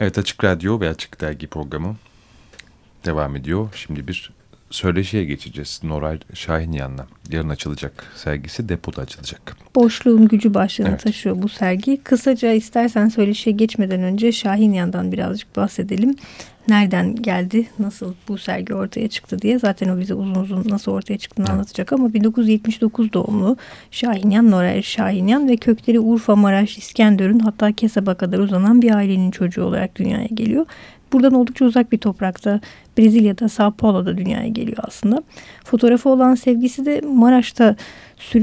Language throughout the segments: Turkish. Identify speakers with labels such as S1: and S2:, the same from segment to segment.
S1: Evet Açık Radyo ve Açık Dergi programı devam ediyor. Şimdi bir söyleşiye geçeceğiz. Noray Şahinyan'la. Yarın açılacak sergisi depoda açılacak.
S2: Boşluğun gücü başlığını evet. taşıyor bu sergi. Kısaca istersen söyleşiye geçmeden önce Şahinyan'dan birazcık bahsedelim. Nereden geldi, nasıl bu sergi ortaya çıktı diye. Zaten o bize uzun uzun nasıl ortaya çıktığını evet. anlatacak ama 1979 doğumlu Şahinyan, Noray Şahinyan ve kökleri Urfa, Maraş, İskenderun hatta Kesaba kadar uzanan bir ailenin çocuğu olarak dünyaya geliyor buradan oldukça uzak bir toprakta Brezilya'da Sao Paulo'da dünyaya geliyor aslında. Fotoğrafı olan sevgisi de Maraş'ta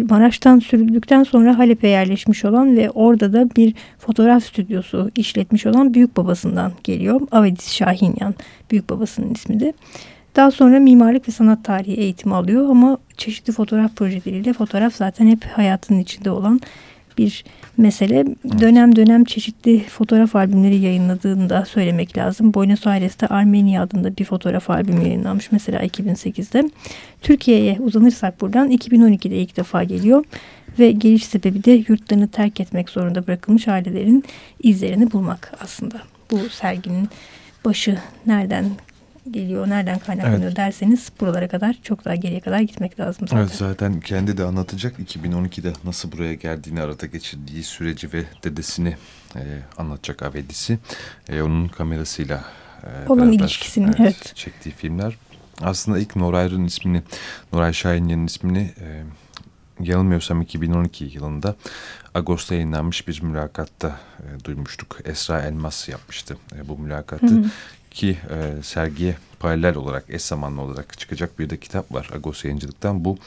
S2: Maraş'tan sürüldükten sonra Halep'e yerleşmiş olan ve orada da bir fotoğraf stüdyosu işletmiş olan büyük babasından geliyor. Avedis Şahinyan büyük babasının ismi de. Daha sonra mimarlık ve sanat tarihi eğitimi alıyor ama çeşitli fotoğraf projeleriyle fotoğraf zaten hep hayatının içinde olan bir mesele. Dönem dönem çeşitli fotoğraf albümleri yayınladığını da söylemek lazım. Buenos Aires'te Armenia adında bir fotoğraf albümü yayınlanmış mesela 2008'de. Türkiye'ye uzanırsak buradan 2012'de ilk defa geliyor ve geliş sebebi de yurtlarını terk etmek zorunda bırakılmış ailelerin izlerini bulmak aslında. Bu serginin başı nereden geliyor, nereden kaynaklanıyor evet. derseniz buralara kadar çok daha geriye kadar gitmek lazım zaten.
S1: Evet zaten kendi de anlatacak 2012'de nasıl buraya geldiğini arada geçirdiği süreci ve dedesini e, anlatacak Avedis'i. E, onun kamerasıyla
S2: e, olan beraber, ilişkisini evet, evet.
S1: çektiği filmler. Aslında ilk Norayr'ın ismini, Noray Şahinyan'ın ismini e, yanılmıyorsam 2012 yılında Ağustos'ta yayınlanmış bir mülakatta e, duymuştuk. Esra Elmas yapmıştı e, bu mülakatı. Hı hı ki e, sergiye paralel olarak eş zamanlı olarak çıkacak bir de kitap var Agos Yayıncılık'tan. Bu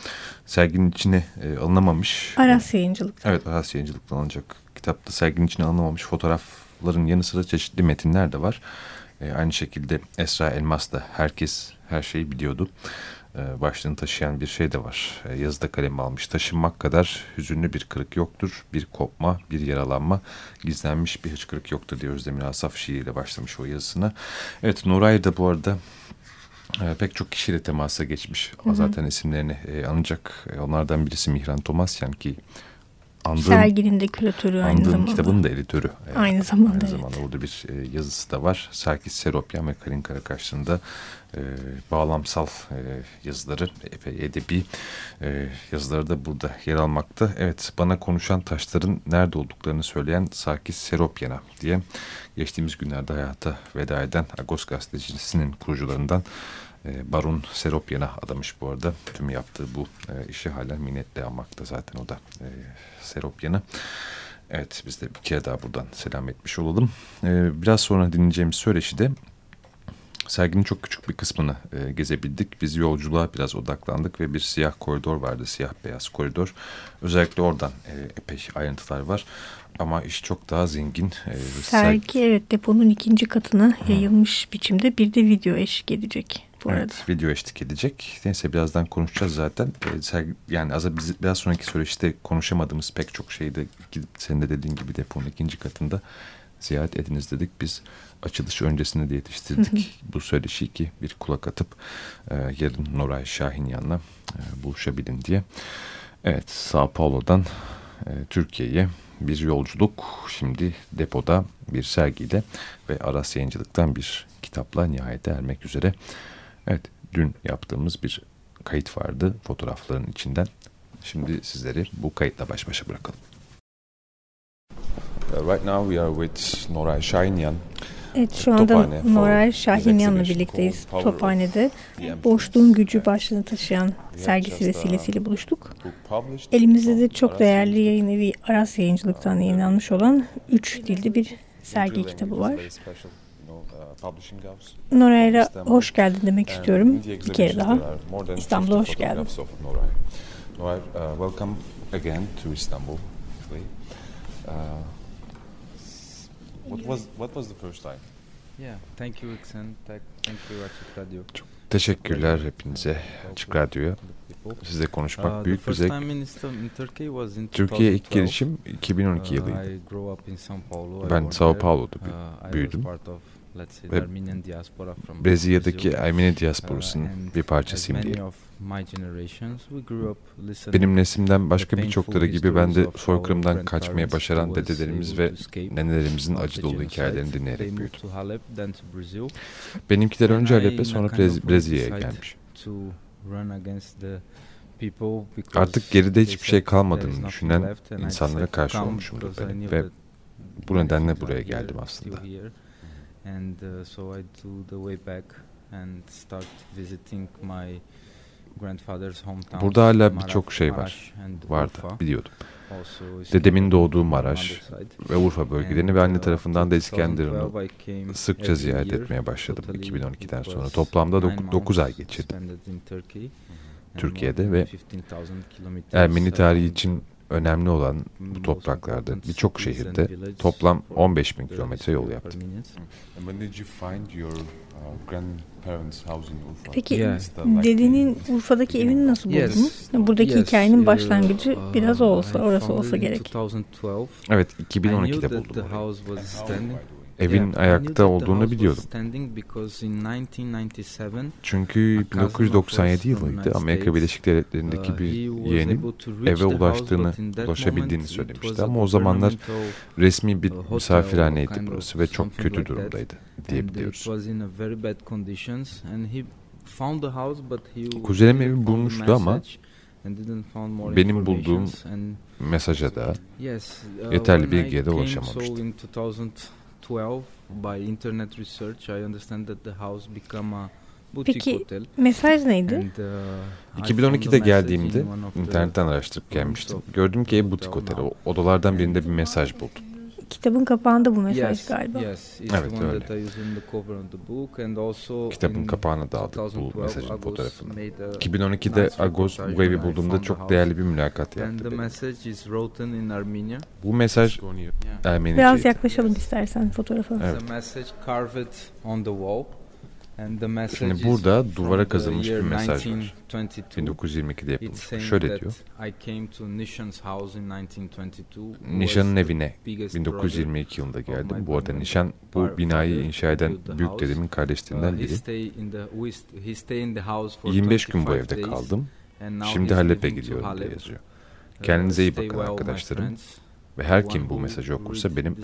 S1: serginin içine e, alınamamış.
S2: Aras Yayıncılık'tan.
S1: Evet Aras Yayıncılık'tan alınacak kitapta serginin içine alınamamış fotoğrafların yanı sıra çeşitli metinler de var. E, aynı şekilde Esra Elmas da herkes her şeyi biliyordu. E, başlığını taşıyan bir şey de var. E, yazıda kalem almış. Taşınmak kadar hüzünlü bir kırık yoktur. Bir kopma, bir yaralanma, gizlenmiş bir hıçkırık yoktur diye Özdemir Asaf şiiriyle başlamış o yazısına. Evet Nuray da bu arada e, pek çok kişiyle temasa geçmiş. Hı hı. Zaten isimlerini e, anacak. E, onlardan birisi Mihran Tomasyan ki
S2: andığım, serginin de küratörü aynı zamanda.
S1: kitabın da editörü.
S2: Aynı zamanda. Aynı
S1: evet. zamanda orada bir e, yazısı da var. Sarkis Seropyan ve Kalin Karakaşlı'nın da e, bağlamsal e, yazıları, epey edebi e, yazıları da burada yer almakta. Evet, bana konuşan taşların nerede olduklarını söyleyen Sarkis Seropyan'a diye geçtiğimiz günlerde hayata veda eden Agos gazetecisinin kurucularından e, Baron Seropyan'a adamış bu arada. Tüm yaptığı bu e, işi hala minnetle almakta zaten o da e, Seropyan'a. Evet biz de bir kere daha buradan selam etmiş olalım. E, biraz sonra dinleyeceğimiz söyleşi de serginin çok küçük bir kısmını e, gezebildik. Biz yolculuğa biraz odaklandık ve bir siyah koridor vardı. Siyah beyaz koridor. Özellikle oradan e, epey ayrıntılar var. Ama iş çok daha zengin.
S2: E, sergi sergi evet deponun ikinci katına yayılmış hmm. biçimde bir de video eşlik edecek bu evet, arada.
S1: video eşlik edecek. Neyse birazdan konuşacağız zaten. Ee, yani az biraz sonraki süreçte konuşamadığımız pek çok şeyi de gidip senin de dediğin gibi deponun ikinci katında ziyaret ediniz dedik. Biz açılış öncesinde de yetiştirdik bu söyleşi ki bir kulak atıp e, yarın Noray Şahinyan'la e, buluşabilin diye. Evet Sao Paulo'dan e, Türkiye'ye bir yolculuk şimdi depoda bir sergiyle ve Aras Yayıncılık'tan bir kitapla nihayete ermek üzere. Evet, dün yaptığımız bir kayıt vardı fotoğrafların içinden. Şimdi sizleri bu kayıtla baş başa bırakalım. Uh, right now we are with Noray Şahinyan.
S2: Evet şu anda Noray Şahinyan'la birlikteyiz Tophane'de. Boşluğun gücü başlığını taşıyan sergisi vesilesiyle buluştuk. Elimizde de çok değerli yayın evi Aras Yayıncılık'tan yayınlanmış olan üç dilde bir sergi kitabı var. Noray'a hoş geldin demek istiyorum bir kere daha. İstanbul'a hoş geldin.
S1: Noray, uh, welcome again to Istanbul. Uh, what was what was the first time?
S3: Yeah, thank you Iksen. Thank you Açık Radyo.
S1: Çok teşekkürler hepinize Açık Radyo'ya. Sizle konuşmak uh, büyük bir zevk. Türkiye ilk gelişim 2012 uh, yılıydı. Ben Sao Paulo'da büyüdüm.
S3: Ve Brezilya'daki Ermeni diasporasının bir parçasıyım diye. Benim nesimden başka birçokları gibi ben de soykırımdan kaçmaya başaran dedelerimiz ve nenelerimizin acı dolu hikayelerini dinleyerek büyüdüm. Benimkiler önce Halep'e sonra Brezilya'ya gelmiş. Artık geride hiçbir şey kalmadığını düşünen insanlara karşı olmuşumdur ben ve bu nedenle buraya geldim aslında. And uh, so I do the way back and start visiting my grandfather's hometown. Burada hala birçok şey var. Vardı, biliyordum. Dedemin doğduğu Maraş ve Urfa bölgelerini ve anne tarafından da İskenderun'u sıkça ziyaret etmeye başladım 2012'den sonra. Toplamda 9 ay geçirdim. Türkiye'de ve Ermeni tarihi için önemli olan bu topraklarda birçok şehirde toplam 15 bin kilometre yol yaptım.
S2: Peki dedenin Urfa'daki evini nasıl buldunuz? Buradaki hikayenin başlangıcı biraz olsa, orası olsa gerek.
S3: Evet, 2012'de buldum. Evin ayakta olduğunu biliyordum. Çünkü 1997 yılıydı Amerika Birleşik Devletleri'ndeki bir yeğenim eve ulaştığını, ulaşabildiğini söylemişti. Ama o zamanlar resmi bir misafirhaneydi burası ve çok kötü durumdaydı diyebiliyoruz. Kuzenim evi bulmuştu ama benim bulduğum mesaja da yeterli bilgiye de ulaşamamıştı. 2012 by internet research I understand that the house become a
S2: Peki mesaj neydi?
S3: 2012'de uh, geldiğimde internetten araştırıp gelmiştim. Gördüm ki ev butik otel. odalardan birinde bir mesaj buldum.
S2: Kitabın kapağında bu mesaj yes, galiba.
S3: Yes, evet öyle. Kitabın kapağına da aldık bu mesajın fotoğrafını. 2012'de Agos bu evi bulduğumda çok değerli bir mülakat yaptı. Bu mesaj Ermenice.
S2: Biraz yaklaşalım istersen fotoğrafa.
S3: Evet. Şimdi burada duvara kazılmış bir mesaj var. 1922'de yapılmış. Şöyle diyor. Nişan'ın evine 1922 yılında geldim. Bu arada Nişan bu binayı inşa eden büyük dedemin kardeşlerinden biri. 25 gün bu evde kaldım. Şimdi Halep'e gidiyorum diye yazıyor. Kendinize iyi bakın arkadaşlarım. Ve her kim bu mesajı okursa benim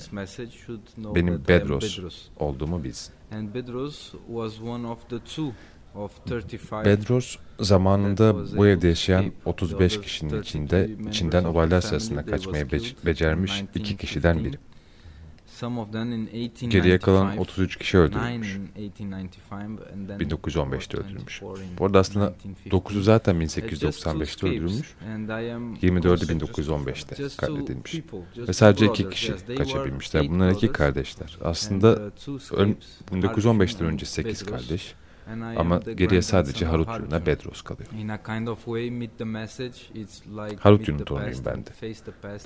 S3: benim Bedros olduğumu bilsin. Bedros zamanında bu evde yaşayan 35 kişinin içinde içinden olaylar sırasında kaçmaya becermiş iki kişiden biri. Geriye kalan 33 kişi öldürülmüş. 1915'te öldürülmüş. Bu arada aslında 9'u zaten 1895'te öldürülmüş. 24'ü 1915'te katledilmiş. Ve sadece iki kişi kaçabilmişler. Bunlar iki kardeşler. Aslında 1915'ten önce 8 kardeş. Ama geriye sadece Harutyun'la Bedros kalıyor. Harutyun'un torunuyum ben de.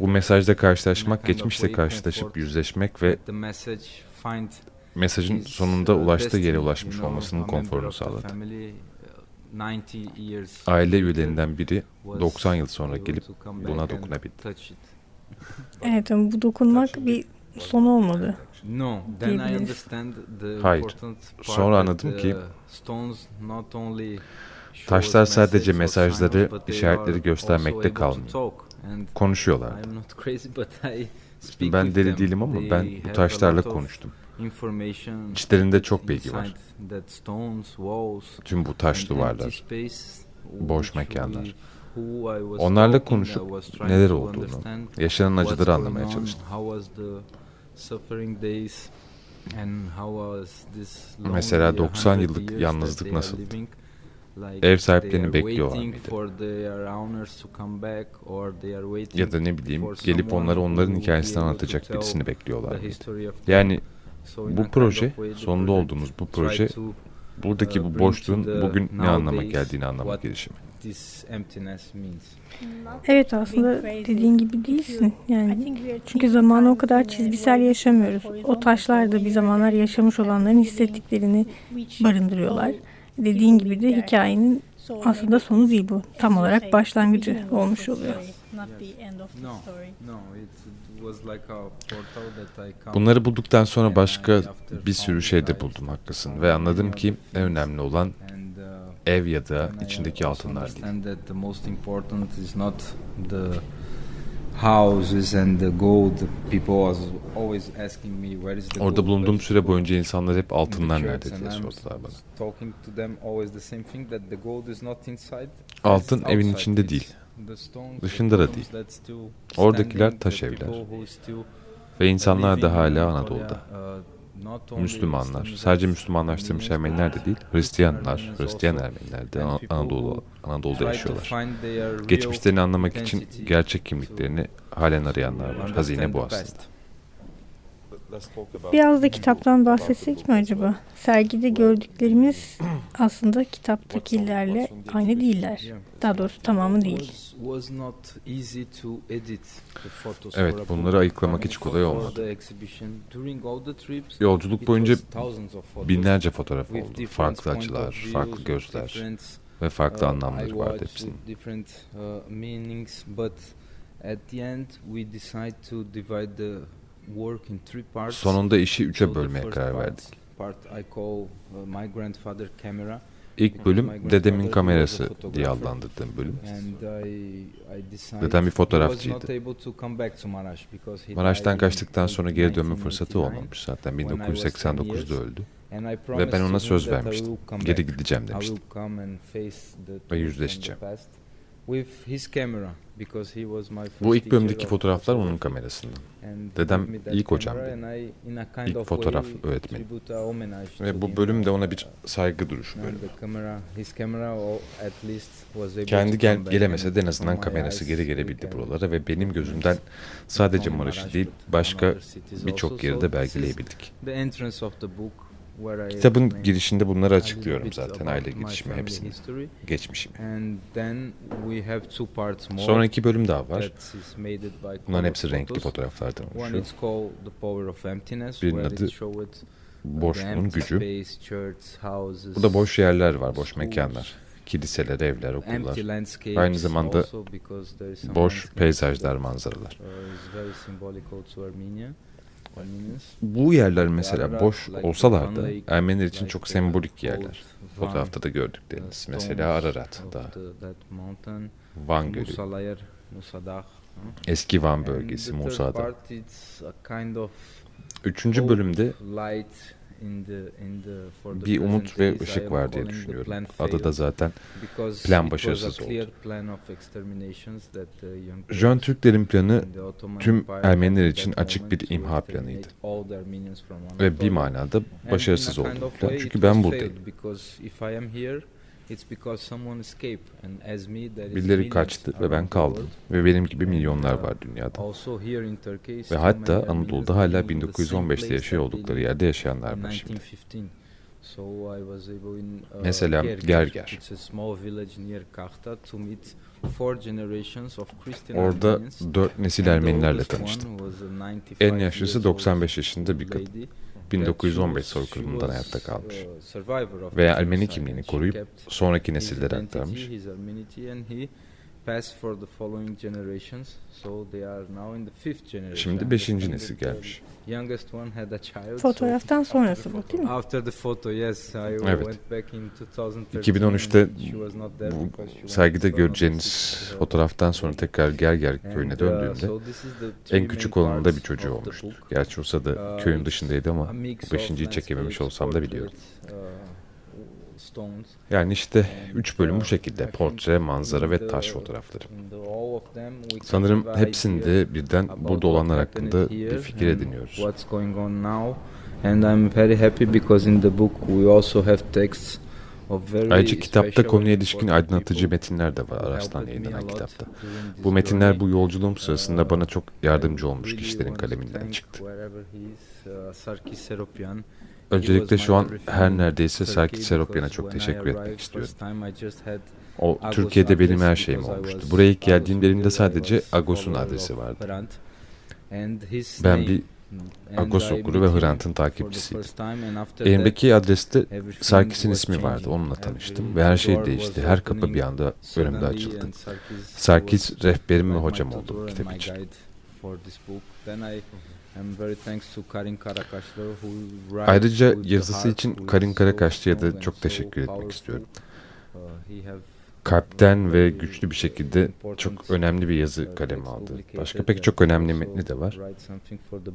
S3: Bu mesajda karşılaşmak, geçmişle karşılaşıp yüzleşmek ve mesajın sonunda ulaştığı yere ulaşmış olmasının konforunu sağladı. Aile üyelerinden biri 90 yıl sonra gelip buna dokunabildi.
S2: Evet bu dokunmak bir son olmadı.
S3: No, then I understand the Hayır. Sonra anladım ki taşlar sadece mesajları, işaretleri göstermekte kalmıyor. Konuşuyorlardı. Ben deli değilim ama ben bu taşlarla konuştum. İçlerinde çok bilgi var. Tüm bu taş duvarlar, boş mekanlar. Onlarla konuşup neler olduğunu, yaşanan acıları anlamaya çalıştım. Mesela 90 yıllık yalnızlık nasıldı? Ev sahiplerini bekliyorlar mıydı? Ya da ne bileyim gelip onlara onların hikayesini anlatacak birisini bekliyorlar mıydı? Yani bu proje, sonunda olduğumuz bu proje buradaki bu boşluğun bugün ne anlama geldiğini anlamak girişimi.
S2: Evet aslında dediğin gibi değilsin. Yani çünkü zamanı o kadar çizgisel yaşamıyoruz. O taşlar da bir zamanlar yaşamış olanların hissettiklerini barındırıyorlar. Dediğin gibi de hikayenin aslında sonu değil bu. Tam olarak başlangıcı olmuş oluyor. not
S1: Yes.
S2: the end of the
S1: No,
S2: story.
S1: no, it was like a portal that I come
S3: Bunları bulduktan sonra başka bir sürü şey de buldum haklısın. Ve anladım ki en önemli olan ev ya da içindeki altınlar değil.
S1: understand that the most important is not the houses and the gold. People was always asking me where is the
S3: Orada bulunduğum süre boyunca insanlar hep altınlar
S1: church?"
S3: nerede diye sordular bana.
S1: Talking to them always the same thing that the gold is not inside.
S3: Altın evin içinde değil. Dışında da değil. Oradakiler taş evler. Ve insanlar da hala Anadolu'da. Müslümanlar, sadece Müslümanlaştırmış Ermeniler de değil, Hristiyanlar, Hristiyan. Ermeniler de Anadolu, Anadolu'da yaşıyorlar. Geçmişlerini anlamak için gerçek kimliklerini halen arayanlar var. Hazine bu aslında.
S2: Biraz da kitaptan bahsetsek mi acaba? Sergide gördüklerimiz aslında kitaptakilerle aynı değiller. Daha doğrusu tamamı değil.
S3: Evet, bunları ayıklamak hiç kolay olmadı. Yolculuk boyunca binlerce fotoğraf oldu. Farklı açılar, farklı gözler ve farklı
S1: uh,
S3: anlamları vardı hepsinin. Sonunda işi üçe bölmeye karar verdik.
S1: Uh,
S3: İlk bölüm dedemin kamerası diye adlandırdığım bölüm. Dedem bir fotoğrafçıydı. Maraş'tan kaçtıktan sonra geri dönme
S1: 1989.
S3: fırsatı olmamış zaten.
S1: when I was
S3: 1989'da
S1: 10
S3: öldü. Ve ben ona söz vermiştim. Geri gideceğim demiştim. Ve yüzleşeceğim. Bu ilk bölümdeki fotoğraflar onun kamerasından. Dedem ilk hocam
S1: camera
S3: benim.
S1: and I, in a kind
S3: İlk fotoğraf öğretmeni. Ve bu bölüm de ona bir saygı duruşu bölümü. Kendi gel gelemese de en azından kamerası geri gelebildi buralara ve benim gözümden sadece Maraş'ı
S1: Maraş,
S3: değil başka birçok yeri de belgeleyebildik. Kitabın girişinde bunları açıklıyorum zaten aile girişimi hepsini, geçmişimi. Sonra iki bölüm daha var. Bunların hepsi renkli fotoğraflardan oluşuyor. Birinin adı Boşluğun gücü. Burada boş yerler var, boş mekanlar. Kiliseler, evler, okullar. Aynı zamanda Boş peyzajlar, manzaralar.
S1: Uh.
S3: Bu yerler mesela boş olsalar da Ermeniler için çok sembolik yerler. Fotoğrafta da
S1: uh,
S3: gördükleriniz.
S1: stones
S3: Mesela Ararat
S1: mountain,
S3: Van Gölü, eski Van bölgesi,
S1: the third
S3: Musa Dağı.
S1: part, it's a kind of
S3: Üçüncü bölümde bir umut ve ışık var diye düşünüyorum. Adı da zaten plan başarısız oldu. Jön Türklerin planı tüm Ermeniler için açık bir imha planıydı. ve bir manada başarısız oldu plan. Çünkü ben buradayım. Birileri kaçtı ve ben kaldım. Ve benim gibi milyonlar var dünyada. Ve hatta Anadolu'da hala
S1: living in the same
S3: 1915'te
S1: place
S3: yaşıyor oldukları yerde yaşayanlar var şimdi.
S1: 1915. So I was able in uh,
S3: Mesela
S1: Gerger.
S3: Gerger.
S1: It's a small village near Kahta to meet four generations of Christian
S3: Orada dört nesil Ermenilerle tanıştım.
S1: was a 95
S3: En yaşlısı
S1: years old
S3: 95 yaşında bir kadın.
S1: Lady.
S3: 1915
S1: That she was-
S3: soykırımından hayatta kalmış.
S1: survivor of
S3: Ve
S1: the
S3: Ermeni kimliğini koruyup sonraki nesillere aktarmış.
S1: Passed for the following generations. So they are now in the fifth generation.
S3: Şimdi
S1: I
S3: 5.
S1: understand
S3: nesil gelmiş.
S1: Youngest one had a child. so
S2: Fotoğraftan sonrası bu değil mi?
S1: After the photo, yes, I
S3: Evet.
S1: went back in 2013.
S3: 2013'te
S1: and she was not there
S3: bu sergide göreceğiniz fotoğraftan sonra tekrar Gerger köyüne
S1: uh,
S3: döndüğümde
S1: so this is the three
S3: en küçük
S1: main
S3: olanında bir çocuğu
S1: book.
S3: Gerçi olsa da
S1: Uh,
S3: köyün dışındaydı ama bu beşinciyi çekememiş olsam da biliyorum.
S1: Uh.
S3: Yani işte üç bölüm bu
S1: uh,
S3: şekilde. Portre, manzara ve taş fotoğrafları. Sanırım hepsinde birden burada olanlar hakkında bir fikir ediniyoruz.
S1: And I'm very happy because in the book we also have texts
S3: Ayrıca kitapta konuya ilişkin aydınlatıcı metinler de var Aras'tan yayınlanan kitapta. Bu metinler bu yolculuğum sırasında bana çok yardımcı
S1: I
S3: olmuş kişilerin kaleminden çıktı. Öncelikle şu an her neredeyse Sarkis Seropyan'a çok teşekkür etmek istiyorum. O Türkiye'de benim her şeyim olmuştu. Buraya ilk geldiğimde elimde sadece Agos'un adresi vardı. Ben bir Agos okuru ve Hrant'ın takipçisiydi. Elimdeki adreste Sarkis'in ismi vardı. Onunla tanıştım ve her şey değişti. Her kapı bir anda önümde açıldı. Sarkis rehberim ve hocam oldu bu kitap için. Ayrıca yazısı için Karin Karakaşlı'ya da çok teşekkür etmek istiyorum. Uh, kalpten ve güçlü bir şekilde çok önemli bir yazı kalemi aldı. Başka pek çok önemli metni de var.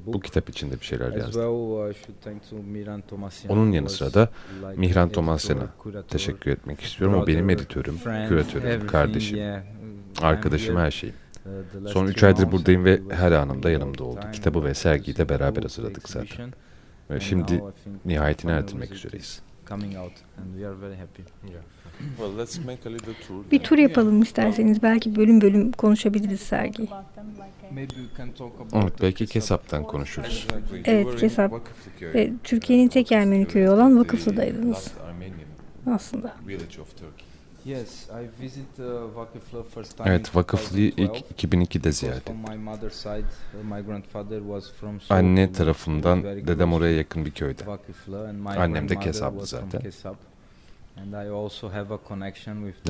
S3: Bu kitap içinde bir şeyler yazdı. Onun yanı sıra da Mihran Tomasyan'a teşekkür etmek istiyorum. O benim editörüm, küratörüm, kardeşim, arkadaşım, her şeyim. Son üç aydır buradayım ve her anımda yanımda oldu. Kitabı ve sergiyi de beraber hazırladık zaten. Ve şimdi nihayetine erdirmek üzereyiz.
S2: Bir tur yapalım isterseniz. Belki bölüm bölüm konuşabiliriz sergi.
S3: Evet, belki Kesap'tan konuşuruz.
S2: Evet, Kesap. Türkiye'nin tek Ermeni köyü olan Vakıflı'daydınız. Aslında.
S3: Evet, Vakıflı'yı ilk 2002'de ziyaret ettim. Anne tarafından dedem oraya yakın bir köyde. Annem de Kesap'lı zaten.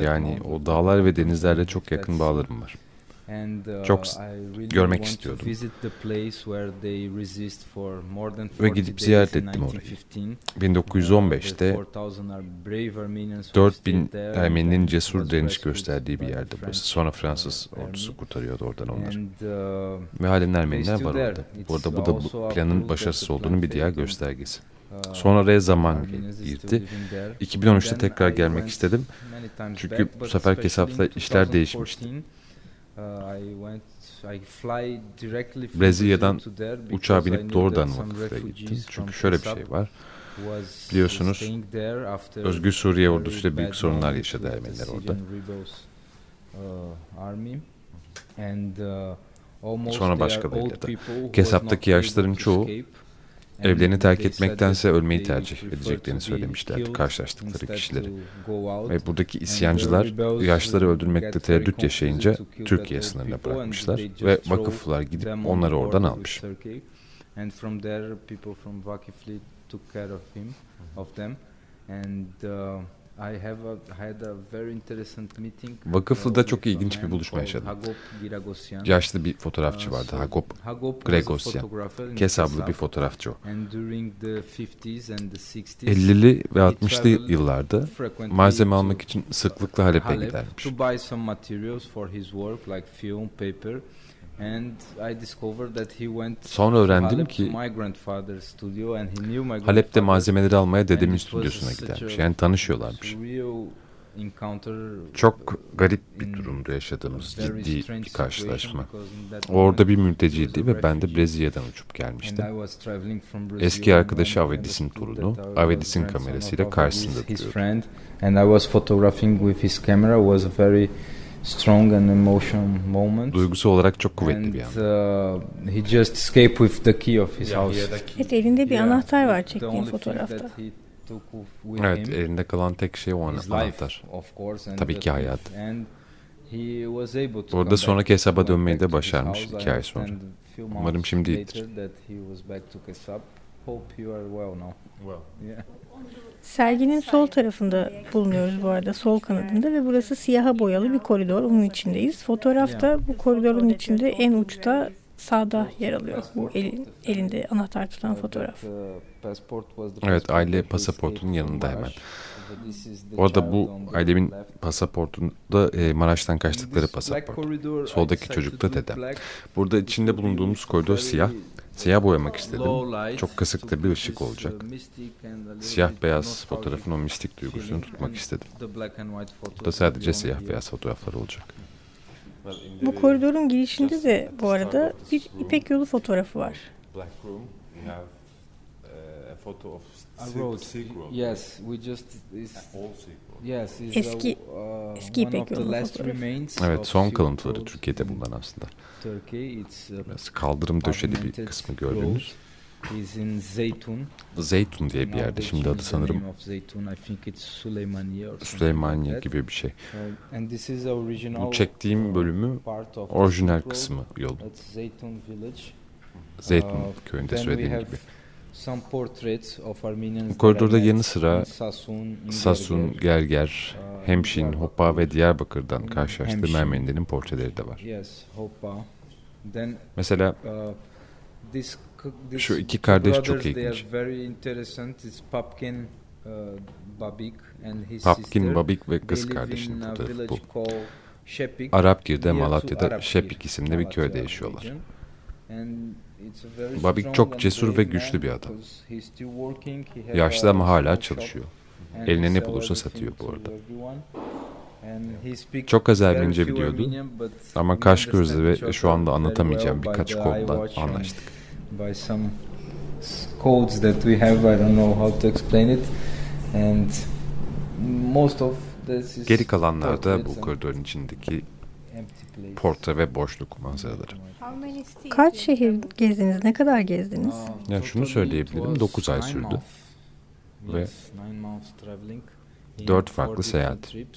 S3: Yani o dağlar ve denizlerle çok yakın bağlarım var. Uh, çok görmek istiyordum. Ve gidip ziyaret ettim orayı. 1915'te 4000 Ermeninin cesur direniş gösterdiği bir yerde burası. Sonra Fransız ordusu kurtarıyordu oradan onları. Uh, Ve halen Ermeniler var orada. Bu arada bu da bu planın başarısız olduğunun bir diğer göstergesi. Sonra oraya zaman girdi. 2013'te tekrar gelmek istedim. Çünkü bu sefer hesapla işler değişmişti. Brezilya'dan uçağa binip doğrudan vakıflara gittim. Çünkü şöyle bir şey var. Biliyorsunuz Özgür Suriye ordusuyla büyük sorunlar yaşadı Ermeniler orada. Sonra başkalarıyla da. Kesap'taki yaşların çoğu Evlerini terk etmektense ölmeyi tercih edeceklerini söylemişlerdi karşılaştıkları kişileri. Ve buradaki isyancılar yaşları öldürmekte tereddüt yaşayınca Türkiye sınırına bırakmışlar ve vakıflar gidip onları oradan almış. And from there people from Vakifli took care of him, of them, and uh, Vakıflı'da uh, çok ilginç bir buluşma yaşadım. Yaşlı bir fotoğrafçı uh, vardı, Hagop Gregosyan. Kesablı bir fotoğrafçı o. 50'li ve 60'lı yıllarda malzeme almak için sıklıkla Halep'e gidermiş. Sonra öğrendim ki Halep'te malzemeleri almaya dedemin stüdyosuna gidermiş. Yani tanışıyorlarmış. Çok garip bir durumdu yaşadığımız ciddi bir karşılaşma. Orada bir mülteciydi ve ben de Brezilya'dan uçup gelmiştim. Eski arkadaşı Avedis'in torunu, Avedis'in kamerasıyla karşısında duruyordu strong and emotional moment. Duygusu olarak çok kuvvetli bir an. Uh, he just escaped with the key of his house.
S2: Evet elinde bir anahtar var çektiğin fotoğrafta.
S3: Evet elinde kalan tek şey o anahtar. Tabii ki hayat. Orada sonraki hesaba dönmeyi de başarmış iki ay sonra. Umarım şimdi iyidir.
S2: Serginin sol tarafında bulunuyoruz bu arada, sol kanadında ve burası siyaha boyalı bir koridor. Onun içindeyiz. Fotoğrafta bu koridorun içinde en uçta sağda yer alıyor. Bu elin, elinde anahtar tutan fotoğraf.
S3: Evet, aile pasaportunun yanında hemen. Orada bu ailemin pasaportunda e, Maraş'tan kaçtıkları pasaport. Soldaki çocuk da dedem. Burada içinde bulunduğumuz koridor siyah Siyah boyamak istedim. Çok kısık bir ışık olacak. Siyah beyaz fotoğrafın o mistik duygusunu tutmak istedim. Burada sadece siyah beyaz fotoğraflar olacak.
S2: Bu koridorun girişinde de bu arada bir İpek yolu fotoğrafı var. Yes, we just eski uh, eski İpek yolu.
S3: Evet, son kalıntıları Türkiye'de bulunan aslında. Biraz kaldırım döşeli bir kısmı gördünüz. Zeytun diye bir yerde şimdi adı sanırım Süleymaniye gibi bir şey. Bu çektiğim bölümü orijinal kısmı yolun. Zeytin
S1: Uh,
S3: köyünde söylediğim gibi.
S1: Some portraits of Armenians
S3: Bu koridorda yanı sıra
S1: Sasun, Gerger. Uh,
S3: Hemşin. Hoppa ve Diyarbakır'dan karşılaştığım. Ermenilerin portreleri de var. Mesela
S1: uh,
S3: Şu iki kardeş çok ilginç.
S1: Papkin uh, Babik
S3: ve kız kardeşinin fotoğrafı bu. Arapgir'de, Malatya'da Şepik isimli bir köyde yaşıyorlar. Babik çok cesur ve güçlü bir adam. Yaşlı ama hala çalışıyor. Eline ne bulursa satıyor bu arada. Çok az Ermenice biliyordu. Ama kaş
S1: each
S3: ve şu anda anlatamayacağım birkaç
S1: and
S3: anlaştık. Geri kalanlarda
S1: portraits
S3: bu koridorun içindeki portre ve boşluk manzaraları.
S2: Kaç şehir gezdiniz? Ne kadar gezdiniz?
S1: Uh,
S3: Ya şunu söyleyebilirim,
S1: it was
S3: dokuz ay
S1: nine
S3: sürdü. Ve
S1: Yes, nine months traveling in
S3: dört
S1: four
S3: farklı
S1: different
S3: seyahat.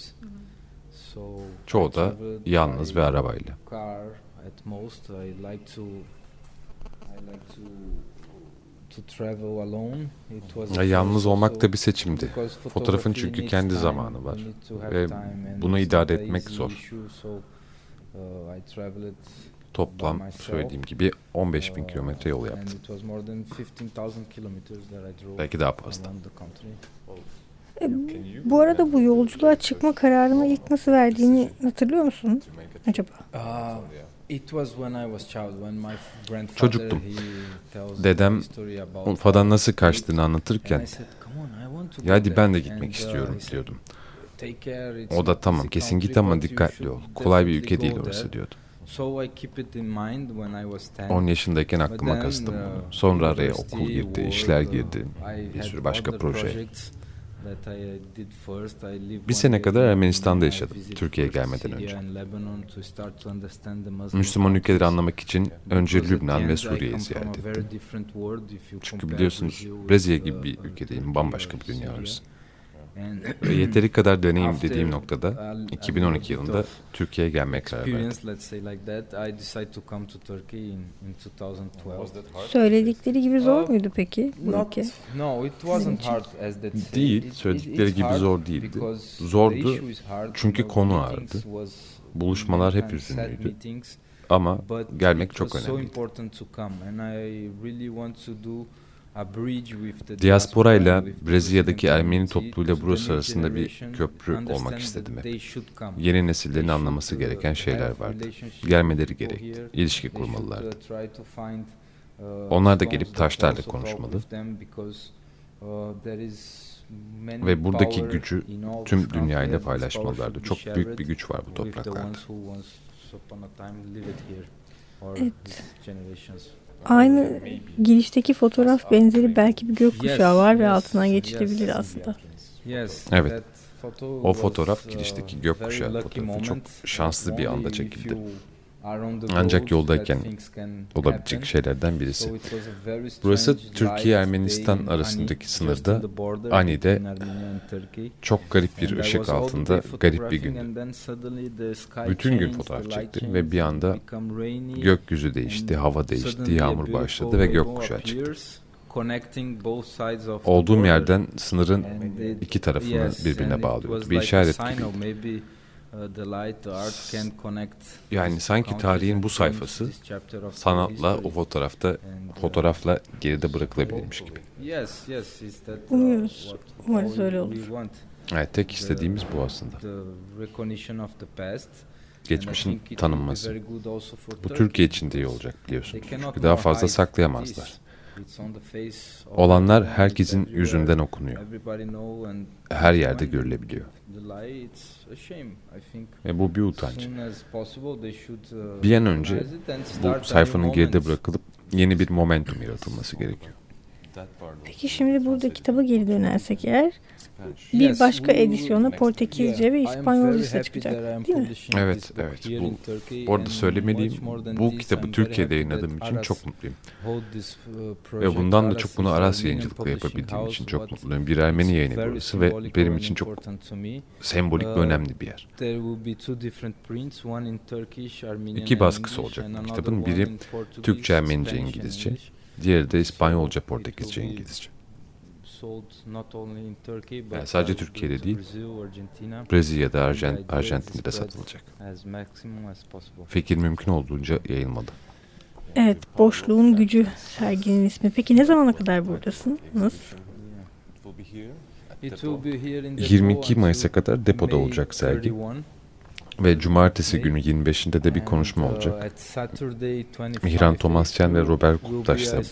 S3: Çoğu da yalnız ve arabayla. Ya yalnız olmak da bir seçimdi. Fotoğrafın çünkü kendi zamanı var. Ve bunu idare etmek zor. Toplam söylediğim gibi 15 bin
S1: Uh,
S3: kilometre yol
S1: and
S3: yaptım.
S1: it was more than 15,000 kilometers that I drove
S3: Belki daha fazla.
S1: country.
S2: E, bu arada bu yolculuğa çıkma kararını ilk nasıl verdiğini hatırlıyor musun acaba?
S1: Uh, it was when I was child, when my grandfather
S3: Çocuktum. Dedem
S1: the story about
S3: Urfa'dan nasıl kaçtığını anlatırken
S1: And I said, "Come on, I want to
S3: ya
S1: go
S3: hadi ben de
S1: there."
S3: gitmek
S1: And, uh,
S3: istiyorum diyordum.
S1: "Take care, it's
S3: O da tamam kesin git ama dikkatli ol. Kolay bir ülke değil orası
S1: there."
S3: diyordu.
S1: So I keep it in mind when I was 10.
S3: 10 yaşındayken aklıma kastım
S1: uh,
S3: bunu. Sonra araya okul girdi, işler
S1: uh,
S3: girdi. Bir sürü başka proje. Bir sene kadar Ermenistan'da yaşadım, Türkiye'ye gelmeden önce. Müslüman ülkeleri anlamak için önce Lübnan ve Suriye'yi ziyaret ettim. Çünkü biliyorsunuz Brezilya gibi bir
S1: uh,
S3: ülkedeyim, bambaşka bir dünya orası. Ve yeteri kadar deneyim dediğim noktada
S1: a- a
S3: 2012
S1: bit
S3: yılında Türkiye'ye gelmeye karar verdim.
S1: experience, let's say like that, I decided to come to Turkey in, in 2012.
S2: Söyledikleri gibi zor
S1: Uh,
S2: muydu peki bu ülke?
S1: no, it wasn't hard as that. say.
S3: Değil, söyledikleri gibi zor değildi. Zordu çünkü konu ağırdı. Buluşmalar hep üzünlüydü. Ama gelmek çok önemliydi. Diaspora ile Brezilya'daki Ermeni topluluğuyla burası arasında bir köprü olmak istedim hep. Yeni nesillerin anlaması
S1: uh,
S3: gereken şeyler vardı. Gelmeleri gerekti. İlişki
S1: uh,
S3: kurmalılardı.
S1: uh,
S3: Onlar da gelip taşlarla konuşmalı. Ve buradaki gücü tüm dünyayla paylaşmalılardı. Çok büyük bir güç var bu topraklarda.
S2: Evet. Aynı girişteki fotoğraf benzeri belki bir gökkuşağı var ve altından geçilebilir aslında.
S3: Evet. O fotoğraf
S1: uh,
S3: girişteki gökkuşağı fotoğrafı çok şanslı bir anda çekildi. Ancak yoldayken Olabilecek şeylerden birisi. Burası Türkiye-Ermenistan arasındaki sınırda, Ani'de. Çok garip bir ışık altında garip bir gündü. Bütün gün fotoğraf çektim ve bir anda gökyüzü değişti, hava değişti, yağmur başladı ve gökkuşağı çıktı. Olduğum yerden sınırın iki tarafını birbirine bağlıyordu. Bir işaret gibiydi.
S1: Uh, the light, the art can connect
S3: Yani sanki tarihin bu sayfası sanatla o fotoğrafta
S1: uh,
S3: fotoğrafla geride bırakılabilirmiş gibi.
S1: Uh,
S2: Umuyoruz. Umarız öyle olur.
S3: Evet, tek istediğimiz bu aslında.
S1: The recognition of the past.
S3: Geçmişin tanınması. Bu Türkiye için de iyi olacak biliyorsunuz. Çünkü daha fazla saklayamazlar. Olanlar herkesin yüzünden okunuyor. Her yerde görülebiliyor. Ve bu bir utanç. Bir an önce Bu sayfanın geride bırakılıp yeni bir momentum yaratılması gerekiyor.
S2: Peki şimdi burada kitaba geri dönersek eğer bir başka edisyona Portekizce ve İspanyolca çıkacak değil mi?
S1: Evet, evet. Bu, bu arada söylemeliyim. Bu kitabı Türkiye'de yayınladığım için çok mutluyum. Ve bundan da çok bunu Aras yayıncılıkla yapabildiğim için çok mutluyum. Bir Ermeni yayın burası ve benim için çok sembolik ve önemli bir yer. İki baskısı olacak bu kitabın. Biri Türkçe, Ermenice, İngilizce. Diğeri de İspanyolca, Portekizce, İngilizce. Yani sadece Türkiye'de değil, Brezilya'da, Arjant Arjantin'de de satılacak. Fikir mümkün olduğunca yayılmalı.
S2: Evet, Boşluğun Gücü serginin ismi. Peki ne zamana kadar buradasın? Nasıl?
S1: 22 Mayıs'a kadar depoda olacak sergi. Ve cumartesi günü 25'inde de bir konuşma olacak. Mihran Tomasyan ve Robert Kuptaş da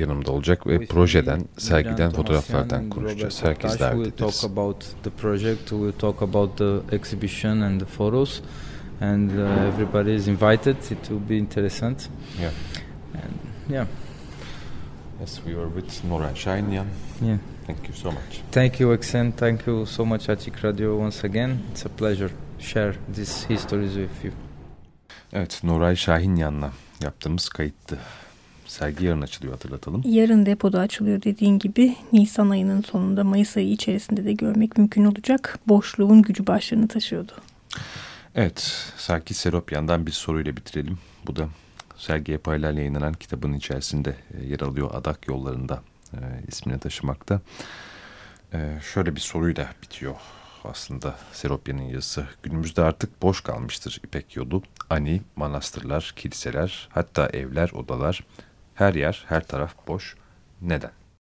S1: yanımda olacak ve projeden, sergiden, fotoğraflardan konuşacağız. Herkes davet ederiz.
S3: And uh, everybody is invited. It will be interesting.
S1: Yeah.
S3: And, yeah.
S1: Yes, we are with Noran Şahinyan.
S3: Yeah.
S1: Thank you so much.
S3: Thank you, Exen. Thank you so much, Açık Radio, once again. It's a pleasure share these histories with you.
S1: Evet, Noray Şahinyan'la yaptığımız kayıttı. Sergi yarın açılıyor hatırlatalım.
S2: Yarın depoda açılıyor dediğin gibi Nisan ayının sonunda Mayıs ayı içerisinde de görmek mümkün olacak. Boşluğun gücü başlığını taşıyordu.
S1: Evet, Sarkis Seropyan'dan bir soruyla bitirelim. Bu da sergiye paylarla yayınlanan kitabın içerisinde e, yer alıyor. Adak yollarında e, ismini taşımakta. E, şöyle bir soruyla bitiyor aslında Seropya'nın yazısı. Günümüzde artık boş kalmıştır İpek yolu. Ani, manastırlar, kiliseler, hatta evler, odalar. Her yer, her taraf boş. Neden?